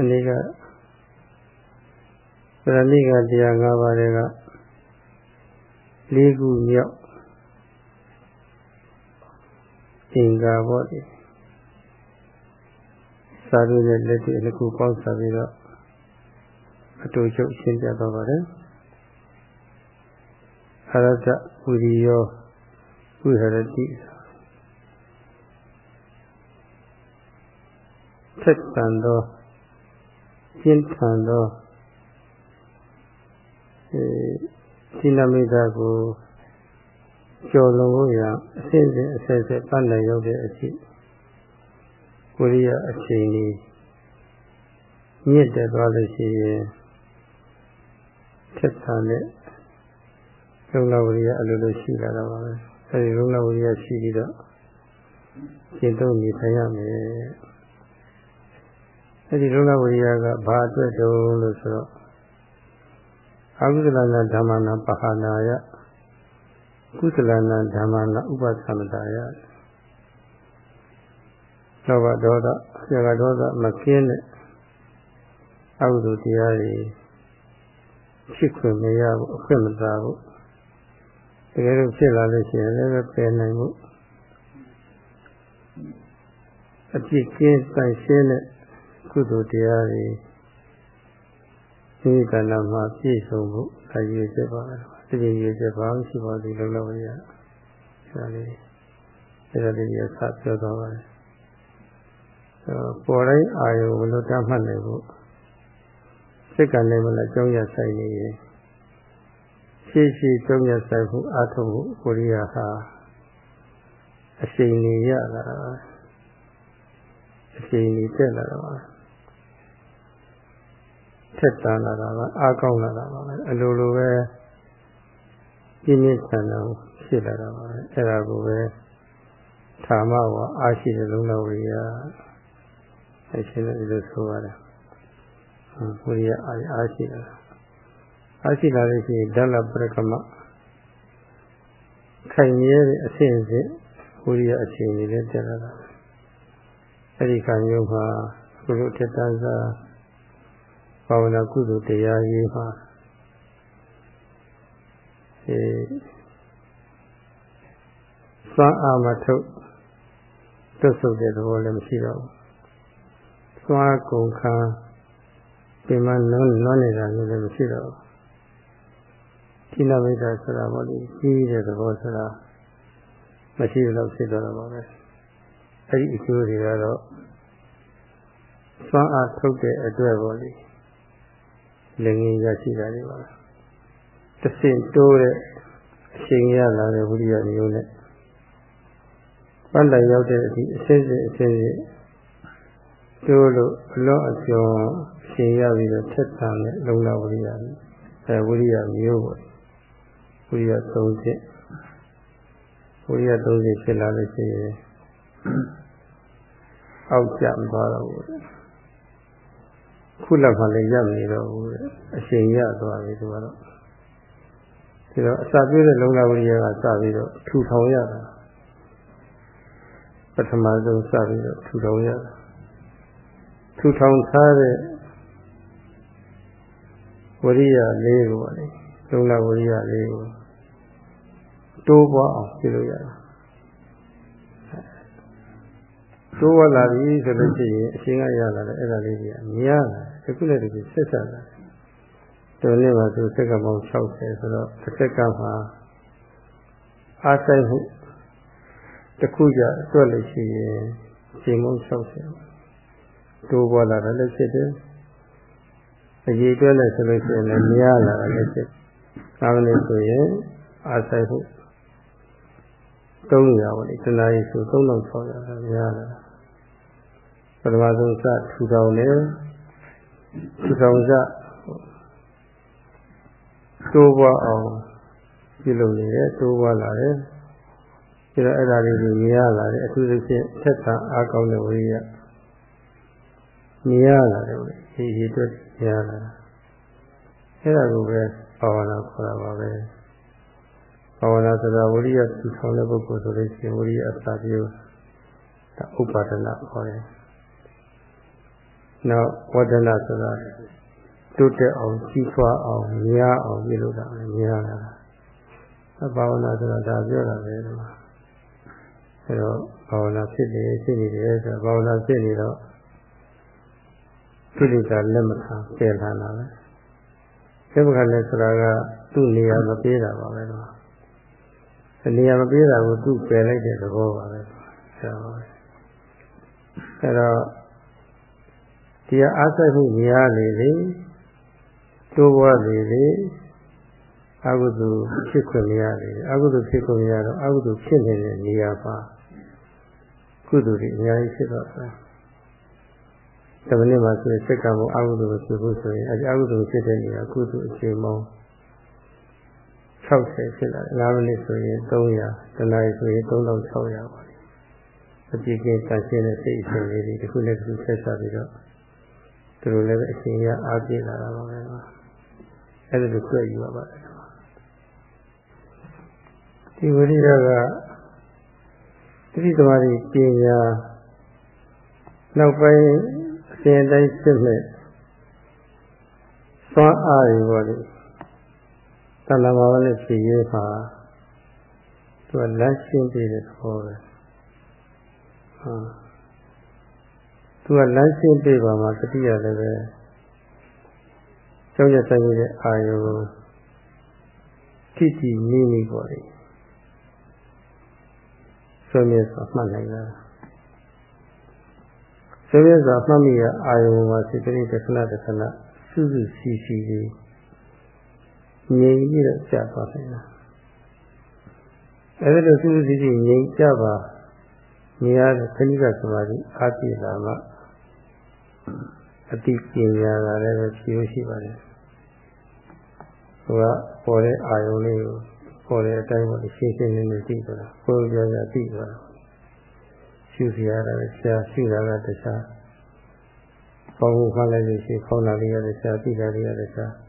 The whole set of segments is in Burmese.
မနေ့ကပရဏိကတရား၅ပါးတွေက၄ခုမြောက်အင်္ဂါဘောဒီစာရုနဲ့လက်တွေ့တစ်ခုပေါင်းစားပြီးတော့အတူချုပ်ရှင်းပြတော့ပါတယ်အရတဝိရိယောဝိဟရတိဆက်တန်သော ရှင်းထန်သောအဲစိနမိတ်တာကိုကျော်လွန်ဖို့ရအစစ်စစ်အဆက်ဆက်ပတ်နိုင်ရောက်တဲ့အဖြစ်ကိုရိယအချိန်ကြီးမြင့်တက်သွားလို့ရှိရင်ထက်ဆန်တဲ့လုံလဝရိယအလိုလိုရှိလာတော့ပါပဲအဲဒီလုံလဝရိယရှိပြီးတော့ရှင်းတော့နေထိုင်ရမယ် အဲဒီလုံလဝရိယကဘာအတွက်တုံးလို့ဆိုတော့အကုသလနာဓမ္မနာပဟာနာယကုသလနာဓမ္မနာဥပသမတာယလောဘဒေါသဆရာဒေါသမကင်းတဲ့အကုသိုလ်တရားတွေဖြစ်ခွင့်မရဘူးအခွင့်မသာဘူးတကယ်လို့ဖြစ်လာလို့ရှိရင်လည်းပယ်နိုင်မှုအဖြစ်ကင်းဆိုင်ရှင်းတဲ့ ကုသိုလ်တရားတွေဒီကဏ္ဍမှာပြည့်စုံဖို့အရေးကြီးပါမယ်။ဒီလိုရေးချက်ပါရှိပါသေးလုံးလုံးရ။ဒါလေးအဲ့ဒါလေးရစပြောသွားပါတယ်။ပေါ်တိုင်းအာယုဘလို့တတ်မှတ်နိုင်ဖို့စိတ်ကလည်းမလားကြောင်းရဆိုင်နေရင်ရှိရှိကြောင်းရဆိုင်ဖို့အာထုံဖို့ကိုရိယာဟာအချိန်ကြီးရလာတာအချိန်ကြီးတက်လာတာပါ ထက်တန်လာတာပါအားကောင်းလာတာပါအလိုလိုပဲပြင်းပြထန်တာဖြစ်လာတာပါအဲ့ဒါကိုပဲဌာမဝအားရှိတဲ့လုံးတော်ဝိယာအရှင်လည်းလို့ဆိုရတယ်ဝိရိယအားအားရှိတာအားရှိလာလို့ရှိရင်ဓလပရကမခိုင်မြဲတဲ့အဆင့်အဆင့်ဝိရိယအခြေအနေနဲ့တက်လာတာအဲ့ဒီခံမျိုးမှာကုလိုထက်တန်းစား ဘာဝနာကုသိုလ်တရားရေးမှာအဲစွမ်းအားမထုတ်တွတ်ဆုပ်တဲ့သဘောလည်းမရှိတော့ဘူးစွမ်းကုန်ခံပြင်မနွမ်းနွမ်းနေတာလည်းမရှိတော့ဘူးဌိနမိတ်တာဆိုတာပေါ့လေကြီးတဲ့သဘောဆိုတာမရှိတော့ဖြစ်တော့ပါပဲအဲ့ဒီအကျိုးတွေကတော့စွမ်းအားထုတ်တဲ့အတွက်ပေါ့လေ လည်းငင်းရရှိတာတွေပါတဆင့်တိုးတဲ့အချိန်ရလာတဲ့ဝိရိယမျိုးနဲ့ပတ်လည်ရောက်တဲ့အထိအစစ်စစ်အစစ်စစ်တိုးလို့အလောအကျော်ရှင်ရပြီးတော့ထက်သန်တဲ့လုံလဝိရိယအဲဝိရိယမျိုးပေါ့ဝိရိယ30ဝိရိယ30ဖြစ်လာလို့ရှိရင်အောက်ကျသွားတော့ဘူး ခုလက်မှလည်းရပ်နေတော့ဘူးအရှင်ရသွားပြီသူကတော့ဒီတော့အစာပြည့်တဲ့လုံလဝိရိယကစပြီးတော့ထူထောင်ရတာပထမဆုံးစပြီးတော့ထူထောင်ရတာထူထောင်ထားတဲ့ဝရိယလေးကိုပါလေလုံလဝရိယလေးကိုတိုးပွားအောင်ပြုလို့ရတာတိုးဝလာပြီဆိုလို့ရှိရင်အရှင်ကရလာတယ်အဲ့ဒါလေးကြီးမြင်ရ တာဒီခုလည်းဒီဆက်ဆက်လာတယ်ဒီနေ့မှာသူစက္ကန့်ပေါင်း60ဆိုတော့တစ်စက္ကန့်မှာအားဆိုင်မှုတစ်ခုကြအတွက်လို့ရှိရင်ချိန်ပေါင်း60တိုးပွားလာတယ်လည်းဖြစ်တယ်အရေးအတွက်လည်းဆိုလို့ရှိရင်လည်းများလာတယ်လည်းဖြစ်ဒါမှလည်းဆိုရင်အားဆိုင်မှု300ပေါ့လေတနားရီဆို3600များလာပထမဆုံးစထူထောင်တယ် ထူထောင်စတိုးပွားအောင်ပြုလုပ်နေတယ်တိုးပွားလာတယ်ပြီးတော့အဲ့ဒါလေးကိုမြင်ရလာတယ်အထူးသဖြင့်ထက်တာအားကောင်းတဲ့ဝိရိယမြင်ရလာတယ်ဒီဒီအတွက်မြင်ရလာအဲ့ဒါကိုပဲဘာဝနာခေါ်တာပါပဲဘာဝနာဆိုတာဝိရိယထူထောင်တဲ့ပုဂ္ဂိုလ်ဆိုလို့ရှိရင်ဝိရိယအစာပြုဒါဥပါဒနာခေါ်တယ် နောက်ဝဒနာဆိုတာတိုးတက်အောင်ကြီးထွားအောင်များအောင်ပြုလုပ်တာပဲများလာတာဘာဝနာဆိုတာဒါပြောတာပဲဒီမှာအဲတော့ဘာဝနာဖြစ်နေဖြစ်နေတယ်ဆိုတော့ဘာဝနာဖြစ်နေတော့ကိလေသာလက်မခံပယ်လာတာပဲစိတ်မခံလဲဆိုတာကသူ့နေရာမပေးတာပါပဲဒီမှာနေရာမပေးတာကိုသူ့ပယ်လိုက်တဲ့သဘောပါပဲအဲတော့အဲတော့ ဒီအားဆိုင်မှုများလေလေတိုးပွားလေလေအကုသိုလ်ဖြစ်ခွင့်မရလေအကုသိုလ်ဖြစ်ခွင့်မရတော့အကုသိုလ်ဖြစ်နေတဲ့နေရာပါကုသိုလ်တွေအများကြီးဖြစ်တော့တယ်။ဒါမနေ့မှဆိုရင်စက္ကန့်ဘုအကုသိုလ်ဖြစ်ဖို့ဆိုရင်အဲဒီအကုသိုလ်ဖြစ်တဲ့နေရာကုသိုလ်အချိန်ပေါင်း60ဖြစ်လာတယ်။၅မိနစ်ဆိုရင်300တနာရီဆိုရင်3600ပါ။အကြည့်ကင်းတန်ရှင်းတဲ့စိတ်အစဉ်လေးတွေတစ်ခုနဲ့တစ်ခုဆက်ဆက်ပြီးတော့ သူတို့လည်းအရှင်ရအားပြည့်လာတာပါပဲ။အဲဒီလိုတွေ့ယူရပါတယ်။ဒီဝိရိယကသတိသမารီပညာနောက်ပိုင်းအစဉ်တိုင်းဖြစ်မဲ့သွားအားတွေပေါ့လေ။တဏ္ဍာမနဲ့ဖြစ်ရေးမှာသူကလက်ရှင်းပြတဲ့သဘောပဲ။ဟုတ် သူကလမ်းရှင်းပြပါမှာတတိယလည်းပဲကျောင်းရဆိုင်ရဲ့အာယုံတိတိမိမိပေါ်လေဆွေးမြေ့စွာမှတ်နိုင်တာဆွေးမြေ့စွာမှတ်မိရအာယုံမှာစိတ်ကလေးတစ်ခဏတစ်ခဏစုစုစီစီလေးငြိမ်ပြီးတော့ကြာသွားနိုင်တာအဲဒီလိုစုစုစီစီငြိမ်ကြပါနေရာခဏိကသမာဓိအားပြလာမှ အတိပညာကလည်းပဲဖြေရှိပါတယ်။သူကပေါ်တဲ့အာယုံလေးကိုပေါ်တဲ့အတိုင်းပေါ့ရှင်းရှင်းလင်းလင်းသိသွားတာ။ကိုယ်ပြောပြသိသွားတာ။ရှုစီရတာလည်းရှားရှုတာကတခြား။ပေါင်းမှုခလိုက်လို့ရှိခေါင်းလာလေးရတဲ့ရှားသိတာလေးရတဲ့ရှား။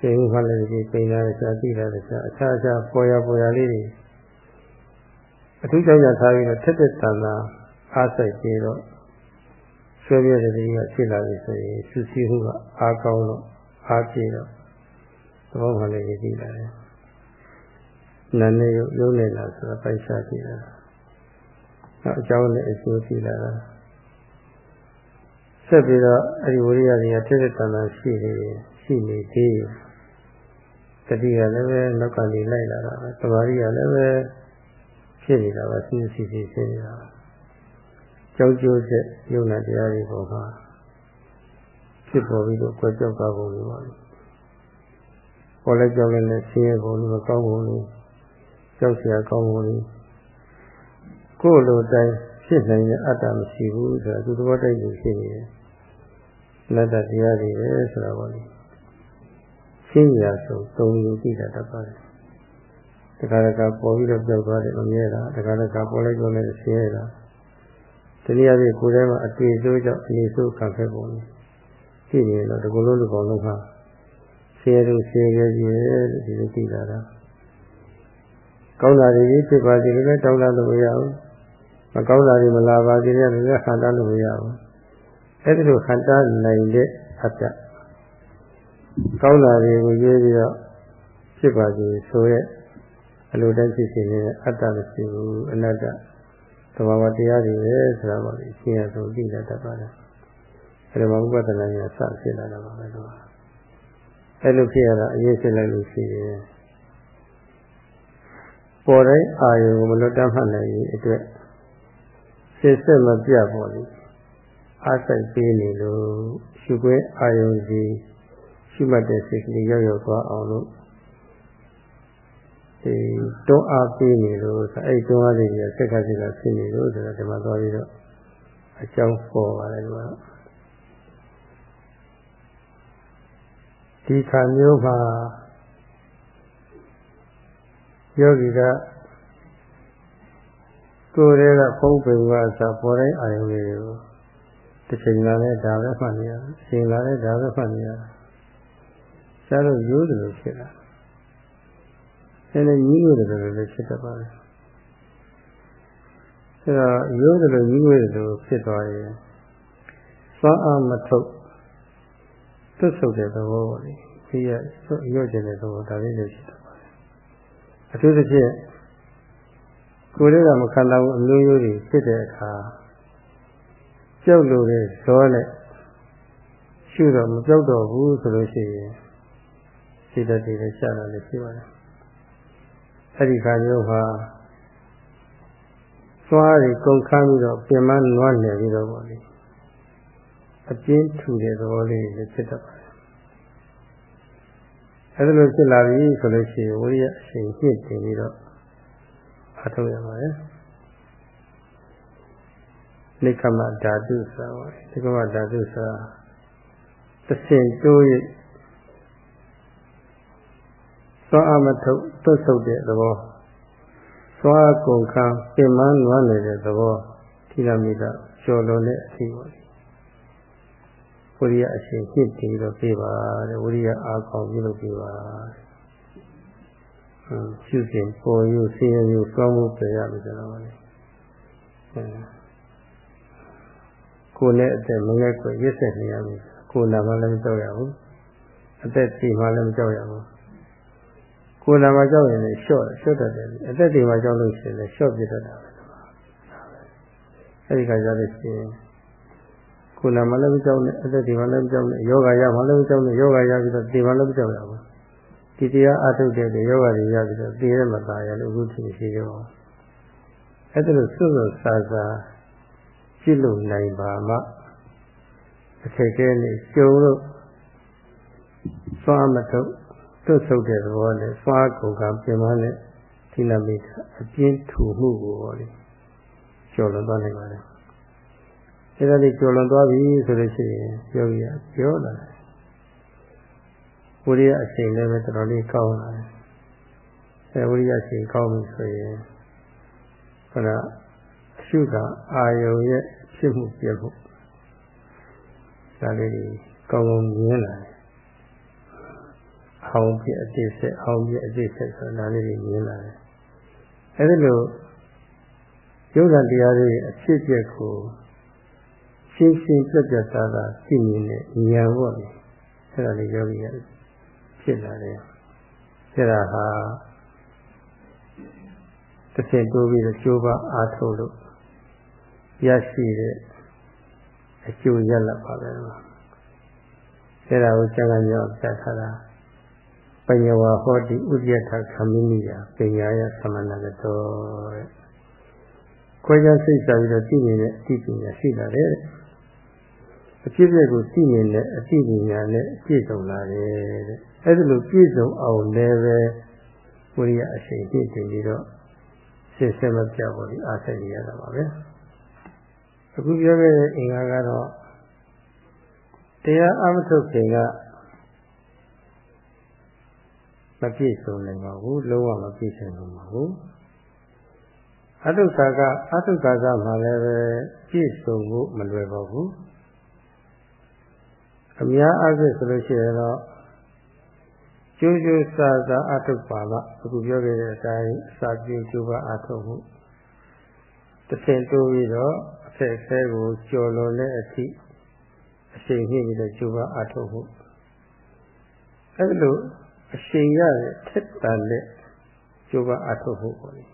စိတ်မှုခလိုက်လို့ရှိပိန်လာတဲ့ရှားသိတာတဲ့ရှားအခြားအခြားပေါ်ရပေါ်ရလေးတွေအထူးကြောင့်ထားပြီးတော့ထက်တဲ့တန်တာအားစိုက်ပြီးတော့ ဆွဲပြတဲ့တတိကဖြစ်လာပြီဆိုရင်စုစည်းမှုကအားကောင်းတော့အားပြေတော့သဘောမှလည်းရည်ကြည်လာတယ်။နာနဲ့ရုပ်ရုပ်နဲ့လာဆိုတာပိုက်စားကြည့်လာတာ။နောက်အကြောင်းနဲ့အကျိုးကြည့်လာတာ။ဆက်ပြီးတော့အဲဒီဝိရိယတွေကတက်တဲ့တန်တာရှိနေရှိနေသေးတတိကလည်းပဲနောက်ကနေလိုက်လာတာပဲ။သမာဓိကလည်းပဲဖြစ်နေတာပါစီစီစီဖြစ်နေတာပါ ကြောက်ကြိုးဆက်ယုံနာတရားတွေပေါ်မှာဖြစ်ပေါ်ပြီးတော့ကြွကြောက်တာပုံတွေပါလေ။ပေါ်လိုက်ကြောက်လည်းနဲ့ဆင်းရဲပုံတွေမကောင်းပုံတွေကြောက်စရာကောင်းပုံတွေကိုယ်လိုတိုင်းဖြစ်နိုင်တဲ့အတ္တမရှိဘူးဆိုတာသူသဘောတိုက်လို့ဖြစ်နေတယ်။လတ္တတရားတွေပဲဆိုတာပါလေ။ရှင်းရာဆိုသုံးယူကြည့်တာတတ်ပါလေ။တခါတခါပေါ်ပြီးတော့ကြောက်သွားတယ်အမြဲတာတခါတခါပေါ်လိုက်ကြောက်လည်းဆင်းရဲတာ။ တနည်းအားဖြင့်ကိုယ်ထဲမှာအတွေ့အကြုံကြောင့်အနေဆိုးခံခဲ့ပုံရှိနေတော့ဒီကုလုံးဒီကောင်လုံးကဆင်းရဲလို့ဆင်းရဲကြီးရဲ့ဒီလိုသိလာတာကောင်းတာတွေဖြစ်ပါစေလည်းတောင်းတလို့မရဘူးမကောင်းတာတွေမလာပါစေလည်းလည်းခံတလို့မရဘူးအဲ့ဒီလိုခံတနိုင်တဲ့အတ္တကောင်းတာတွေကိုရေးပြီးတော့ဖြစ်ပါစေဆိုရဲအလိုတိုင်းဖြစ်နေတဲ့အတ္တမရှိဘူးအနတ္တ သဘာဝတရားတွေပဲဆိုတာပေါ့လေရှင်းရဆုံးသိတတ်ပါတယ်အဲဒီမှာဥပဒနာညာစဖြစ်လာတာပါပဲတော့အဲလိုဖြစ်ရတာအရေးဖြစ်လိုက်လို့ရှိရင်ပေါ်တိုင်းအာယုံကိုမလွတ်တတ်မှတ်နိုင်ရင်အတွက်စစ်စစ်မပြတ်ပေါ့လေအားစိုက်ပေးနေလို့ရှုခွဲအာယုံစီရှုမှတ်တဲ့စိတ်ကလေးရောက်ရောက်သွားအောင်လို့ ဒီတွန်းအားပေးနေလို့ဆိုအဲ့တွန်းအားလေးတွေကစက်ကစက်ကဖြစ်နေလို့ဆိုတော့ဒီမှာသွားပြီးတော့အကြောင်းပေါ်ပါတယ်ကွာဒီခါမျိုးမှာယောဂီကကိုယ်တည်းကဖုံးပင်ကအစပေါ်တိုင်းအာရုံလေးကိုတစ်ချိန်လာလဲဒါပဲမှတ်နေရတယ်။ချိန်လာလဲဒါပဲမှတ်နေရတယ်။ရှားလို့ရိုးတယ်လို့ဖြစ်လာ။ နည်းနည်းညီးငွေတယ်လို့လည်းဖြစ်တတ်ပါတယ်။အဲတော့ရိုးတယ်လို့ညီးငွေတယ်လို့ဖြစ်သွားရင်ရှသွားအားမထုတ်သွတ်ဆုပ်တဲ့သဘောပေါ့လေဒီရရော့ကျင်တဲ့သဘောဒါလေးလည်းရှိတယ်ပါတယ်အထူးသဖြင့်ကိုယ်လေးကမခံနိုင်ဘူးအမျိုးမျိုးတွေဖြစ်တဲ့အခါကြောက်လို့တဲ့ဇောနဲ့ရှုတော့မကြောက်တော့ဘူးဆိုလို့ရှိရင်စိတ်တည်းတည်းရှာတာလည်းရှိပါတယ် အဲ့ဒီခါမျိုးဟာသွားရီကုန်ခန်းပြီးတော့ပြင်မနွားနေပြီးတော့ပေါ့လေအပြင်းထူတဲ့သဘောလေးတွေဖြစ်တတ်ပါတယ်အဲ့ဒါလိုဖြစ်လာပြီဆိုလို့ရှိရင်ဝိရိယအရှင်ပြည့်တင်ပြီးတော့အထောက်ရပါတယ်နိကမဓာတုဆိုပါနိကမဓာတုဆိုသစဉ်တိုး ရသောအမထုသွတ်ဆုပ်တဲ့သဘောသွားကုန်ခံပြင်မနွမ်းနေတဲ့သဘောထိရမိတာကျော်လွန်တဲ့အထိပါဝိရိယအရှင်ဖြစ်တည်တော့ပြပါတဲ့ဝိရိယအားကောင်းပြုလုပ်ပြပါရှုစဉ်ပေါ်ယူဆင်းရဲယူသွားမှုပြရမယ်ဆိုတော့လေကိုယ်နဲ့အသက်မငယ်ကွယ်ရစ်ဆက်နေရမယ်ကိုယ်နာမှလည်းမကြောက်ရဘူးအသက်တည်မှလည်းမကြောက်ရဘူး ကိုယ်နာမှာကြောက်ရင်လည်းရှော့ရှော့တတ်တယ်အသက်တည်မှာကြောက်လို့ရှိရင်လည်းရှော့ပြတတ်တာပဲအဲဒီကကြလို့ရှိရင်ကိုယ်နာမှာလည်းမကြောက်နဲ့အသက်တည်မှာလည်းမကြောက်နဲ့ယောဂရမှာလည်းမကြောက်နဲ့ယောဂရပြီးတော့တည်မှာလည်းမကြောက်ရဘူးဒီတရားအထုတ်တဲ့ယောဂတွေရပြီးတော့တည်ရမသားရလို့အခုထိရှိရောအဲ့ဒါလို့စွတ်စွတ်ဆာဆာကြည့်လို့နိုင်ပါမှအခက်ခဲနဲ့ကြုံလို့သွားမထုတ် တွတ်ဆုပ်တဲ့သဘောနဲ့သွားကုန်ကပြင်မနဲ့ဒီနမိတ်အပြင်းထူမှုကိုဟောလေကျော်လွန်သွားနိုင်ပါတယ်။အဲဒါလေးကျော်လွန်သွားပြီဆိုလို့ရှိရင်ယောဂီကပြောလာတယ်။ဝိရိယအချိန်လည်းပဲတော်တော်လေးကောင်းလာတယ်။အဲဝိရိယအချိန်ကောင်းပြီဆိုရင်ခဏအရှုကအာယုံရဲ့ဖြစ်မှုပြမှုဒါလေးကြီးကောင်းကောင်းမြင်လာတယ် အောင်ပြအတိဆက်အောင်ပြအတိဆက်ဆိုတာလေးတွေမြင်လာတယ်အဲဒီလိုယုံနာတရားတွေအဖြစ်အပျက်ကိုရှင်းရှင်းပြတ်ပြတ်သားသားသိမြင်တဲ့ဉာဏ်ပေါ့လေအဲဒါလေးယောဂီရဖြစ်လာတယ်အဲဒါဟာတစ်ဆင့်တိုးပြီးတော့ကြိုးပမ်းအားထုတ်လို့ရရှိတဲ့အကျိုးရလဒ်ပါပဲအဲဒါကိုကျန်ကန်ကြောပြထားတာ ပညာဝဟောတိဥဒယထခမိနိယပညာယသမဏဂတောတဲ့ခွဲခြားစိတ်စားပြီးတော့သိနေတဲ့အသိပညာရှိလာတယ်အဖြစ်အပျက်ကိုသိနေတဲ့အသိပညာနဲ့ပြည့်စုံလာတယ်တဲ့အဲ့ဒါလိုပြည့်စုံအောင်လည်းပဲဝိရိယအရှိန်ပြည့်စုံပြီးတော့ရှင်းစမပြပေါ်ဒီအားဆက်ရတာပါပဲအခုပြောခဲ့တဲ့အင်္ဂါကတော့တရားအမထုတ်ခင်က မပြည့်စုံနိုင်ပါဘူးလုံးဝမပြည့်စုံနိုင်ပါဘူးအတုခါကအတုခါကမှလည်းပဲပြည့်စုံဖို့မလွယ်ပါဘူးအများအားဖြင့်ဆိုလို့ရှိရင်တော့ကျိုးကျိုးစာစာအထုပါမအခုပြောခဲ့တဲ့အတိုင်းအစာပြေကျိုးပါအထုမှုတစ်ဆင့်တိုးပြီးတော့အခက်အခဲကိုကျော်လွန်တဲ့အထိအချိန်ကြီးပြီးတော့ကျိုးပါအထုမှုအဲ့လို အချိန်ရတဲ့ထက်တန်တဲ့ကျိုးပါအထုမှုပေါ့လေ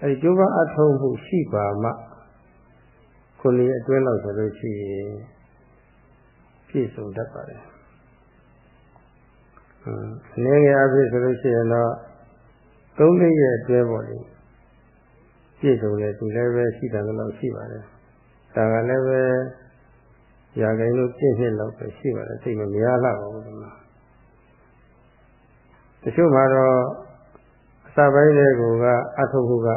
အဲဒီကျိုးပါအထုမှုရှိပါမှခုနှစ်အတွင်းလောက်ဆိုလို့ရှိရင်ပြည့်စုံတတ်ပါတယ်အနေငယ်အဖြစ်ဆိုလို့ရှိရင်တော့သုံးလေးရဲ့အတွဲပေါ့လေပြည့်စုံတယ်သူလည်းပဲရှိတယ်လို့ရှိပါတယ်ဒါကလည်းပဲရာဂိမ်းလို့ပြည့်နှစ်လောက်ပဲရှိပါတယ်သိမများလာပါဘူးဒီမှာ တချို့မှာတော့အစပိုင်းလေးကအထုပ်ခုက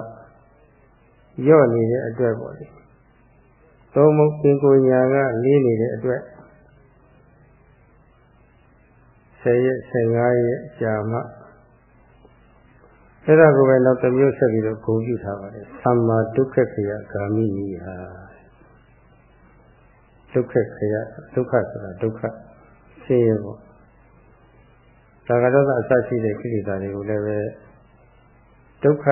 ညော့နေတဲ့အတွက်ပေါ့လေသုံးမပင်ကိုညာကလေးနေတဲ့အတွက်10ရက်15ရက်ကြာမှအဲ့ဒါကိုပဲနောက်တစ်မျိုးဆက်ပြီးတော့ဂုဏ်ပြုထားပါတယ်သမ္မာဒုက္ခခယဂာမိနိဟာဒုက္ခခယဒုက္ခဆိုတာဒုက္ခဆင်းရဲပေါ့ ရာဂဒေါသအစရှိတဲ့ကိလေသာတွေကိုလည်းပဲဒုက္ခ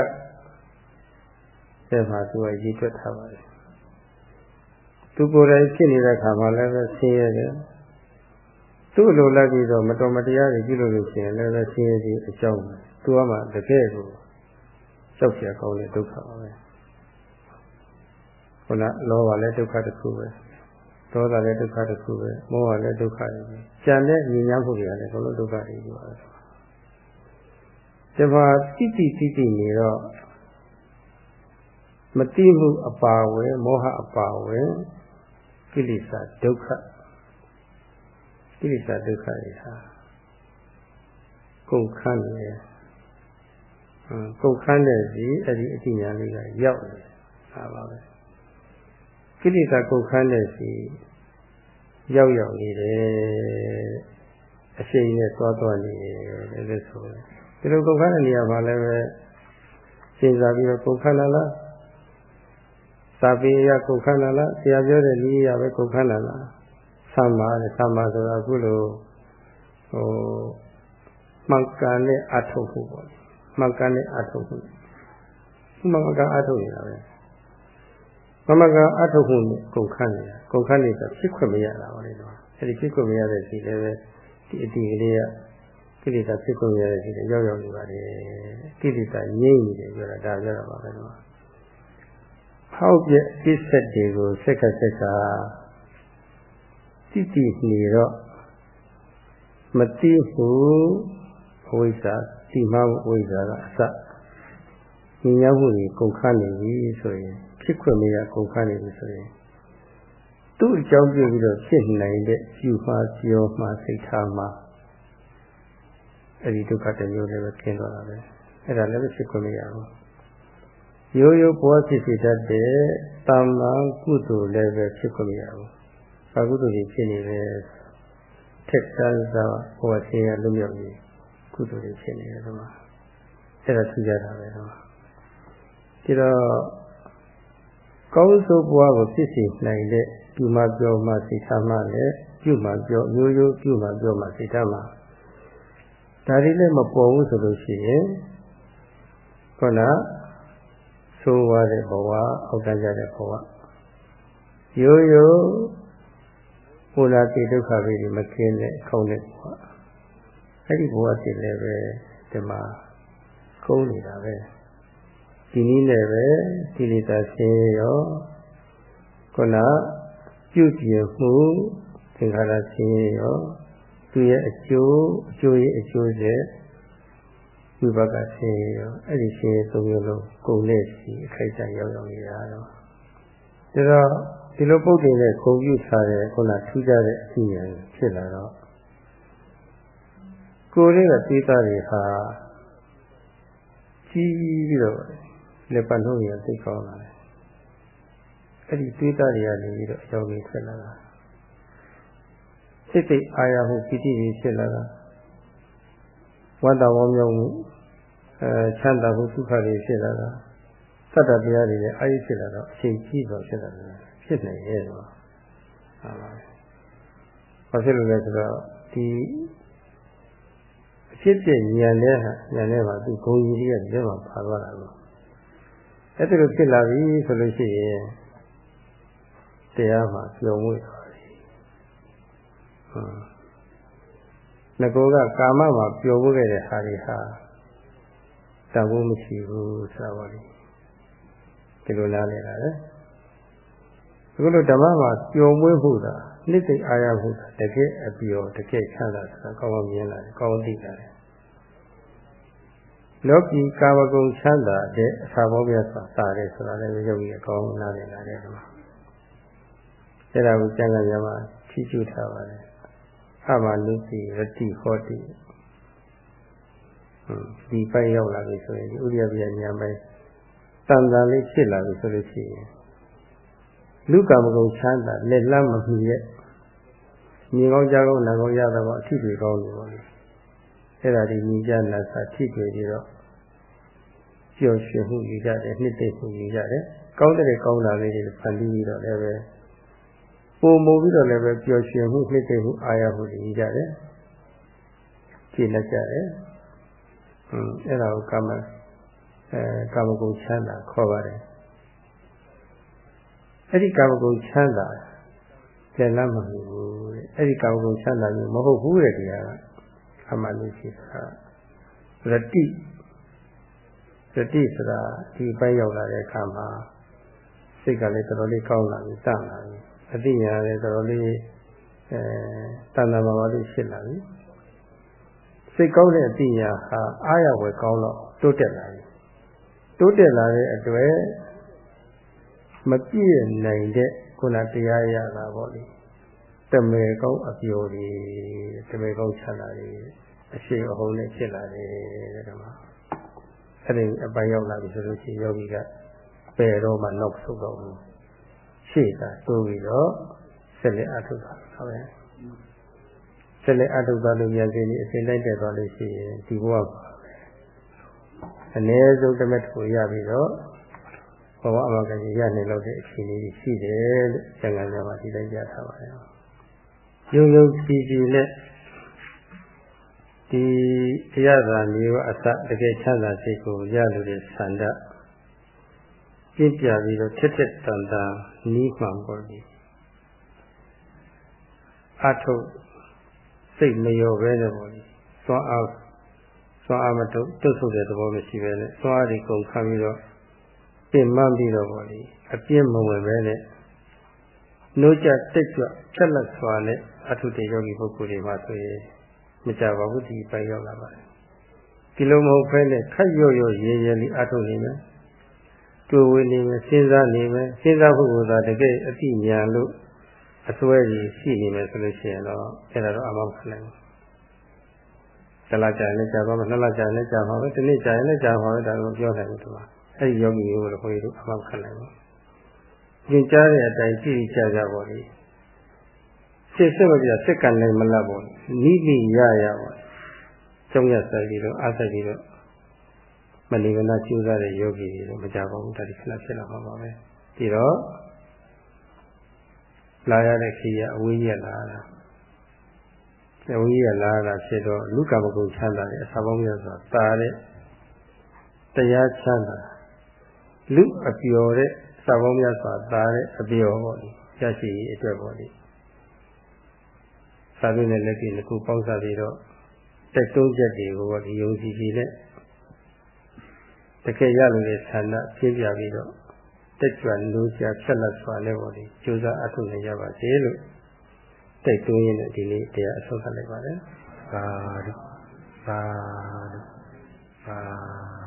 တဲ့မှာသူကရည်တွက်ထားပါတယ်။သူကိုယ်တိုင်ဖြစ်နေတဲ့အခါမှာလည်းပဲဆင်းရဲတယ်။သူ့လိုလိုက်ပြီးတော့မတော်မတရားတွေပြုလုပ်လို့ရှိရင်လည်းပဲဆင်းရဲခြင်းအကြောင်းပဲ။သူကမှတကယ်ကိုကြောက်ရကောင်းတဲ့ဒုက္ခပါပဲ။ဟုတ်လားလောဘလည်းဒုက္ခတစ်ခုပဲ ဒေါသလည်းဒုက္ခတစ်ခုပဲမောဟလည်းဒုက္ခတွေပဲကြံတဲ့ဉာဏ်ရမှုတွေကလည်းဘလို့ဒုက္ခတွေကြီးပါလဲဒီမှာတိတိတိတိနေတော့မတိမှုအပါဝယ်မောဟအပါဝယ်ကိလေသာဒုက္ခကိလေသာဒုက္ခတွေဟာကုန်ခန်းနေတယ်ကုန်ခန်းတဲ့စီအဲ့ဒီအတိညာလေးကရောက်နေဒါပါပဲ ကိလေသာကုန်ခန်းတဲ့စီရောက်ရောက်နေတယ်အရှိန်နဲ့သွားသွားနေတယ်လို့ဆိုတယ်ဒီလိုကုန်ခန်းတဲ့နေရာမှာလည်းပဲစဉ်းစားပြီးတော့ကုန်ခန်းလာလားစာပေရကုန်ခန်းလာလားဆရာပြောတဲ့နည်းရပဲကုန်ခန်းလာလားဆမ်းပါလေဆမ်းပါဆိုတာအခုလိုဟိုမှန်ကန်တဲ့အထုတ်ဖို့ပေါ့မှန်ကန်တဲ့အထုတ်ဖို့မှန်ကန်အထုတ်နေတာပဲ မှန်ကန်အထုတ်ဖို့ကုန်ခန်းနေတာကုန်ခန်းနေတာဖြစ်ခွင့်မရတာပါလေတော့အဲဒီဖြစ်ခွင့်မရတဲ့စီလည်းပဲဒီအတီကလေးကကိလေသာဖြစ်ခွင့်ရတဲ့စီလည်းရောက်ရောက်နေပါတယ်ကိလေသာငြိမ့်နေတယ်ပြောတာဒါပြောတာပါပဲတော့ဟောက်ပြအစ်ဆက်တွေကိုစက်ကစက်ကတိတိနေတော့မတိဘူးအဝိဇ္ဇာတိမအဝိဇ္ဇာကအစဉာဏ်မှုကြီးကုန်ခန်းနေပြီဆိုရင် ဖြစ်ခွင့်မရကုန်ခန်းနေပြီဆိုရင်သူ့အကြောင်းပြုပြီးတော့ဖြစ်နိုင်တဲ့ယူမှာပြောမှာစိတ်ထားမှာအဲ့ဒီဒုက္ခတစ်မျိုးလည်းပဲကျင်းသွားတာပဲအဲ့ဒါလည်းဖြစ်ခွင့်မရဘူးရိုးရိုးဘဝဖြစ်ဖြစ်တတ်တဲ့တမ္မာကုသိုလ်လည်းပဲဖြစ်ခွင့်မရဘူးဘာကုသိုလ်ကြီးဖြစ်နေလဲထက်တန်းစွာဘဝဆင်းရဲလွတ်မြောက်ရေးကုသိုလ်တွေဖြစ်နေတယ်ဒီမှာအဲ့ဒါထူးခြားတာပဲတော့ဒီတော့ ကောင်းဆိုးဘဝကိုဖြစ်စီနိုင်တဲ့ဒီမှာပြောမှစိတ်ထားမှလည်းပြုမှပြောမျိုးရိုးပြုမှပြောမှစိတ်ထားမှဒါတွေလည်းမပေါ်ဘူးဆိုလို့ရှိရင်ခုနဆိုးသွားတဲ့ဘဝအောက်တန်းကြတဲ့ဘဝရိုးရိုးပူလာတိဒုက္ခတွေမကင်းတဲ့ခုံးတဲ့ဘဝအဲ့ဒီဘဝဖြစ်လည်းပဲဒီမှာခုံးနေတာပဲ ဒီနည်းနဲ့ပဲကိလေသာဆင်းရောခုနပြုပြမှုသင်္ခါရဆင်းရောသူရဲ့အကျိုးအကျိုးရဲ့အကျိုးဆက်ဝိပါကဆင်းရောအဲ့ဒီဆင်းရဲသုံးမျိုးလုံးကုန်တဲ့စီအခိုက်အတန့်ရောက်ရောက်နေတာတော့ဒါတော့ဒီလိုပုတ်တင်တဲ့ဂုံပြုထားတဲ့ခုနထူးခြားတဲ့အစီအစဉ်ဖြစ်လာတော့ကိုယ်ရဲ့သေသားတွေဟာကြီးပြီးတော့ လက်ပတ်လုံးရသိကောင်းလာတယ်အဲ့ဒီသေသားတွေကနေပြီးတော့အကြောင်းကြီးဖြစ်လာတာစိတ်စိတ်အာရမှုပိဋိတွေဖြစ်လာတာဝန္တာဝမြောက်မှုအဲချမ်းသာမှုဒုက္ခတွေဖြစ်လာတာသတ္တတရားတွေလည်းအာရုံဖြစ်လာတော့အချိန်ကြီးတော့ဖြစ်လာတယ်ဖြစ်နေရဲ့တော့ဟုတ်ပါဘူးဘာဖြစ်လို့လဲဆိုတော့ဒီအဖြစ်ပြဉာဏ်နဲ့ဟာဉာဏ်နဲ့ပါသူဂုံကြီးလေးကဒီထဲမှာပါသွားတာလို့ အဲ့ဒါလိုဖြစ်လာပြီဆိုလို့ရှိရင်တရားမှာပြုံးဝေးသွားပြီဟုတ်ငကောကကာမမှာပျော်ဖို့ခဲ့တဲ့ဟာတွေဟာတန်ဖို့မရှိဘူးဆိုတာပါလေဒီလိုလားနေတာလေအခုလိုဓမ္မမှာပျော်မွေးဖို့တာနှစ်သိအားရဖို့တာတကယ်အပျော်တကယ်ချမ်းသာဆိုတာကောင်းကောင်းမြင်လာတယ်ကောင်းသိလာတယ် လောကီကာမဂုဏ်ချမ်းသာတဲ့အစာဘောပြစွာသာတယ်ဆိုတာလည်းယုံကြည်အကောင်းနားလည်လာတယ်ဒီမှာအဲ့ဒါကိုကျမ်းဂန်ရမှာဖြည့်ချူထားပါတယ်အမနုတိရတိဟောတိဒီပိုင်ရောက်လာပြီဆိုရင်ဒီဥရိယပြညာပိုင်းတန်တန်လေးဖြစ်လာပြီဆိုလို့ရှိရင်လူကမကုံချမ်းသာလက်လမ်းမမီရဲ့မြေကောင်းကြားကောင်းနာကောင်းရတာပေါ့အထီးတွေကောင်းနေပါလေအဲ့ဒါဒီညီကြနာစာထိတွေ့ပြီးတော့ပျော် ရွှင်မှုယူကြတယ်နှစ်သိမ့်မှုယူကြတယ်ကောင်းတဲ့ကောင်းတာလေးတွေဖန်တီးပြီးတော့လည်းပဲပုံမူပြီးတော့လည်းပဲပျော်ရွှင်မှုနှစ်သိမ့်မှုအာရမှုတွေယူကြတယ်ကြည်လက်ကြတယ်อืมအဲ့ဒါကိုကာမအဲကာမဂုဏ်ချမ်းသာခေါ်ပါတယ်အဲ့ဒီကာမဂုဏ်ချမ်းသာလက်လမ်းမဟုတ်ဘူးတဲ့အဲ့ဒီကာမဂုဏ်ချမ်းသာမျိုးမဟုတ်ဘူးတဲ့တရားကအမှန်လို့ရှိတာရတိ ရတိဆိုတာဒီအပိုင်းရောက်လာတဲ့အခါမှာစိတ်ကလည်းတော်တော်လေးကောင်းလာပြီတန့်လာပြီအသိဉာဏ်လည်းတော်တော်လေးအဲတဏ္ဍာမာပါလေးဖြစ်လာပြီစိတ်ကောင်းတဲ့အသိဉာဏ်ဟာအားရဝယ်ကောင်းတော့တိုးတက်လာပြီတိုးတက်လာတဲ့အတွက်မပြည့်နိုင်တဲ့ခုနတရားရတာပေါ့လေတမေကောင်းအပျော်တွေတမေကောင်းချမ်းသာတွေအရှိအဟုန်နဲ့ဖြစ်လာတယ်တဲ့ဒီမှာ အဲ့ဒီအပိုင်းရောက်လာပြီဆိုလို့ရှိရင်ယောဂီကပယ်တော့မှနောက်ဆုတ်တော့ဘူးရှေ့ကတိုးပြီးတော့ဆက်လက်အထုတာဟုတ်ပဲဆက်လက်အထုတာလို့မြန်စီနေအစဉ်တိုင်းတက်သွားလို့ရှိရင်ဒီဘဝပါပဲအနည်းဆုံးတစ်မက်ကိုရပြီးတော့ဘဝအမကကြီးရနေလို့တဲ့အခြေအနေရှိတယ်လို့ကျန်ကန်ကြပါဒီတိုင်းကြားထားပါရောယုံယုံကြည်ကြည်နဲ့ ဒီတရားသာမျိုးအစတကယ်ချမ်းသာစိတ်ကိုရလို့တဲ့ဆန္ဒပြည့်ပြပြီးတော့ထက်ထက်တန်တန်နီးမှန်ပေါ်ဒီအထုစိတ်မရောပဲတဲ့ပေါ်ဒီသွားအောင်သွားအမထုတ်တွတ်ဆုပ်တဲ့သဘောမရှိပဲနဲ့သွားဒီကုန်ခံပြီးတော့ပြင်မှန်းပြီးတော့ပေါ်ဒီအပြင်းမဝင်ပဲနဲ့နှိုးကြတက်ကြွဖြက်လက်စွာနဲ့အထုတေယောဂီပုဂ္ဂိုလ်တွေမှာဆိုရင် မကြပါဘူးဒီပိုင်ရောက်လာပါတယ်ဒီလိုမဟုတ်ဘဲနဲ့ခက်ရော့ရော့ရဲရဲလေးအထုနေမယ်တွေ့ဝေနေမယ်စဉ်းစားနေမယ်စဉ်းစားဖို့ကသာတကယ်အတိညာလို့အစွဲကြီးရှိနေမယ်ဆိုလို့ရှိရင်တော့အဲ့ဒါတော့အမောက်ခံနိုင်ဘူးတစ်လကြာရင်လည်းကြာပါမယ်နှစ်လကြာရင်လည်းကြာပါမယ်တစ်နှစ်ကြာရင်လည်းကြာပါမယ်ဒါတော့ပြောနိုင်ဘူးသူကအဲ့ဒီယောဂီမျိုးကိုဘုရားတို့အမောက်ခံနိုင်ဘူးသင်ကြားတဲ့အတိုင်းကြည့်ကြကြပါလိမ့် စိတ်ဆက်မပြစက်ကနိုင်မလားပေါ့နိတိရရပေါ့ကျုံရဆိုင်ပြီးတော့အားဆိုင်ပြီးတော့မနိဗ္ဗာန်ကျိုးစားတဲ့ယောဂီတွေတော့မကြပါဘူးဒါဒီခဏဖြစ်လာမှာပါပဲဒီတော့လာရတဲ့ခေရအဝေးရလာတာအဝေးရလာတာဖြစ်တော့လူကမကုချမ်းသာတဲ့အစာပေါင်းများစွာတာတဲ့တရားချမ်းသာလူအပျော်တဲ့စာပေါင်းများစွာတာတဲ့အပျော်ပေါ့လေရရှိရေးအတွက်ပေါ့လေ စာပေနဲ့လက်ကြီးတစ်ခုပေါင်းစပ်ပြီးတော့တက်တုံးချက်တွေကိုဒီယုံကြည်ကြည်နဲ့တကယ်ရလို့တဲ့ဆန္ဒပြပြပြီးတော့တက်ကြွလို့ကြာဖြတ်လက်စွာနဲ့ပေါ့ဒီကြိုးစားအထုနေရပါစေလို့တိုက်တွန်းရင်းနဲ့ဒီနေ့တရားအဆုံးသတ်လိုက်ပါတယ်။သာဓုသာဓုသာ